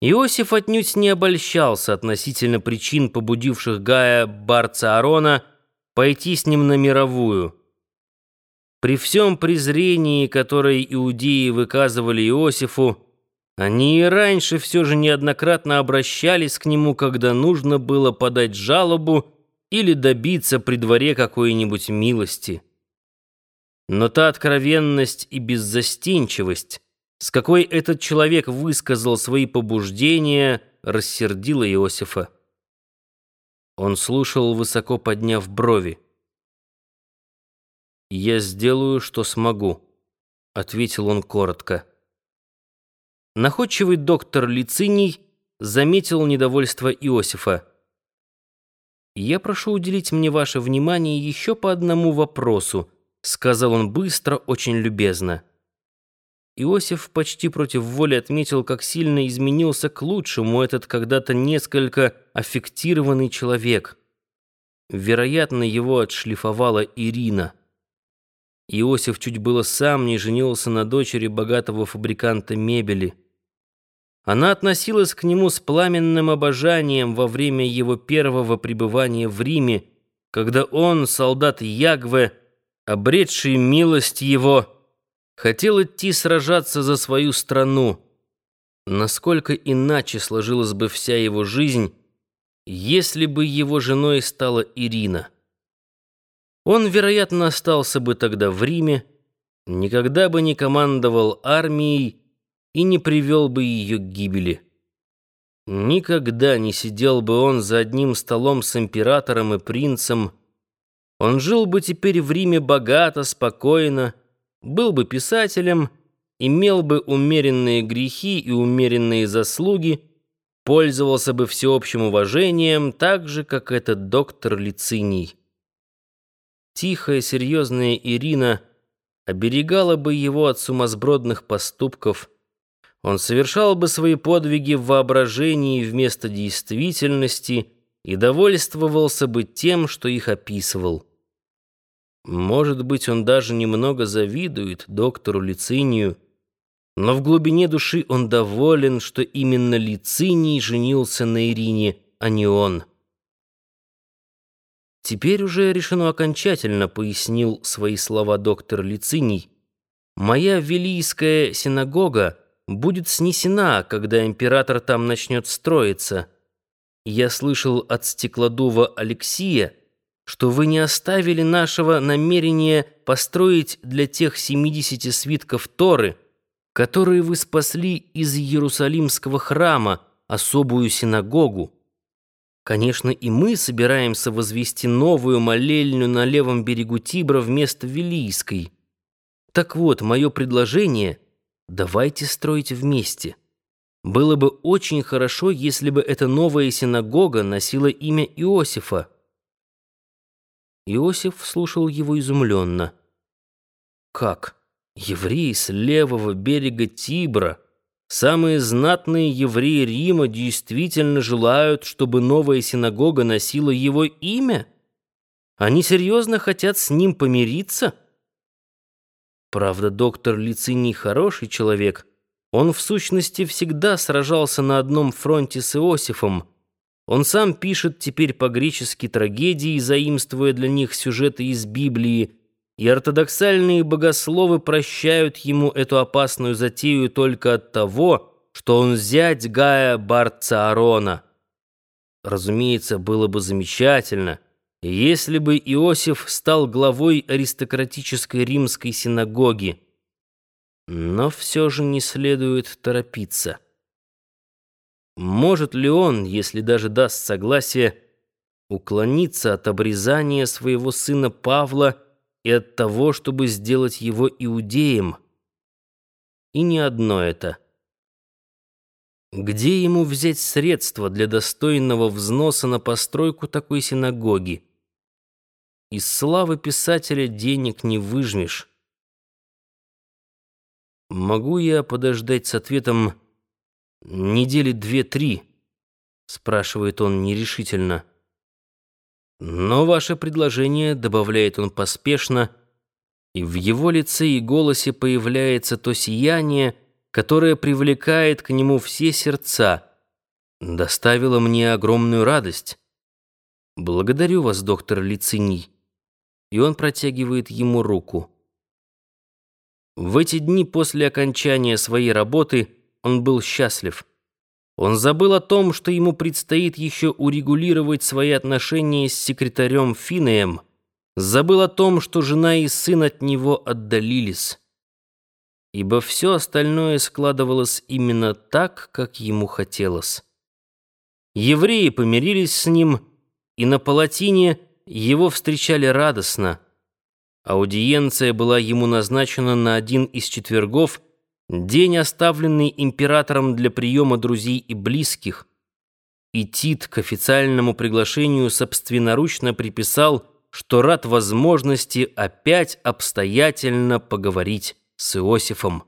Иосиф отнюдь не обольщался относительно причин, побудивших Гая Барца Арона пойти с ним на мировую. При всем презрении, которое иудеи выказывали Иосифу, они и раньше все же неоднократно обращались к нему, когда нужно было подать жалобу или добиться при дворе какой-нибудь милости. Но та откровенность и беззастенчивость, с какой этот человек высказал свои побуждения, рассердила Иосифа. Он слушал, высоко подняв брови. «Я сделаю, что смогу», — ответил он коротко. Находчивый доктор Лициний заметил недовольство Иосифа. «Я прошу уделить мне ваше внимание еще по одному вопросу», — сказал он быстро, очень любезно. Иосиф почти против воли отметил, как сильно изменился к лучшему этот когда-то несколько аффектированный человек. Вероятно, его отшлифовала Ирина. Иосиф чуть было сам не женился на дочери богатого фабриканта мебели. Она относилась к нему с пламенным обожанием во время его первого пребывания в Риме, когда он, солдат Ягве, обретший милость его, хотел идти сражаться за свою страну. Насколько иначе сложилась бы вся его жизнь, если бы его женой стала Ирина. Он, вероятно, остался бы тогда в Риме, никогда бы не командовал армией и не привел бы ее к гибели. Никогда не сидел бы он за одним столом с императором и принцем. Он жил бы теперь в Риме богато, спокойно, был бы писателем, имел бы умеренные грехи и умеренные заслуги, пользовался бы всеобщим уважением, так же, как этот доктор Лициний. Тихая, серьезная Ирина оберегала бы его от сумасбродных поступков. Он совершал бы свои подвиги в воображении вместо действительности и довольствовался бы тем, что их описывал. Может быть, он даже немного завидует доктору Лицинию, но в глубине души он доволен, что именно Лициний женился на Ирине, а не он. Теперь уже решено окончательно, пояснил свои слова доктор Лициний. Моя Велийская синагога будет снесена, когда император там начнет строиться. Я слышал от стеклодува Алексия, что вы не оставили нашего намерения построить для тех 70 свитков Торы, которые вы спасли из Иерусалимского храма, особую синагогу. Конечно, и мы собираемся возвести новую молельню на левом берегу Тибра вместо Велийской. Так вот, мое предложение — давайте строить вместе. Было бы очень хорошо, если бы эта новая синагога носила имя Иосифа. Иосиф слушал его изумленно. «Как? Евреи с левого берега Тибра, самые знатные евреи Рима действительно желают, чтобы новая синагога носила его имя? Они серьезно хотят с ним помириться?» Правда, доктор Лициний хороший человек. Он, в сущности, всегда сражался на одном фронте с Иосифом — он сам пишет теперь по-гречески трагедии, заимствуя для них сюжеты из Библии, и ортодоксальные богословы прощают ему эту опасную затею только от того, что он зять Гая Барцаарона. Разумеется, было бы замечательно, если бы Иосиф стал главой аристократической римской синагоги. Но все же не следует торопиться. Может ли он, если даже даст согласие, уклониться от обрезания своего сына Павла и от того, чтобы сделать его иудеем? И не одно это. Где ему взять средства для достойного взноса на постройку такой синагоги? Из славы писателя денег не выжмешь. Могу я подождать с ответом недели две-три?» — спрашивает он нерешительно. «Но ваше предложение», — добавляет он поспешно, и в его лице и голосе появляется то сияние, которая привлекает к нему все сердца, доставила мне огромную радость. Благодарю вас, доктор Лициний. И он протягивает ему руку. В эти дни после окончания своей работы он был счастлив. Он забыл о том, что ему предстоит еще урегулировать свои отношения с секретарем Финеем, забыл о том, что жена и сын от него отдалились, ибо все остальное складывалось именно так, как ему хотелось. Евреи помирились с ним, и на палатине его встречали радостно. Аудиенция была ему назначена на один из четвергов, день, оставленный императором для приема друзей и близких. И Тит к официальному приглашению собственноручно приписал, что рад возможности опять обстоятельно поговорить с Иосифом.